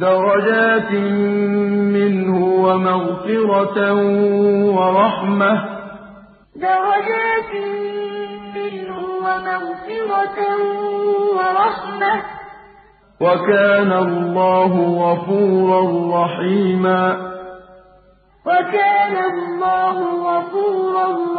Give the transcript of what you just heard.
دَرَجَاتٍ مِّنْهُ وَمَغْفِرَةً وَرَحْمَةً ۚ. دَرَجَاتٍ مِّنْهُ وَمَغْفِرَةً وَرَحْمَةً ۚ. وَكَانَ اللَّهُ غَفُورًا رَّحِيمًا. وَكَانَ اللَّهُ غَفُورًا رَّحِيمًا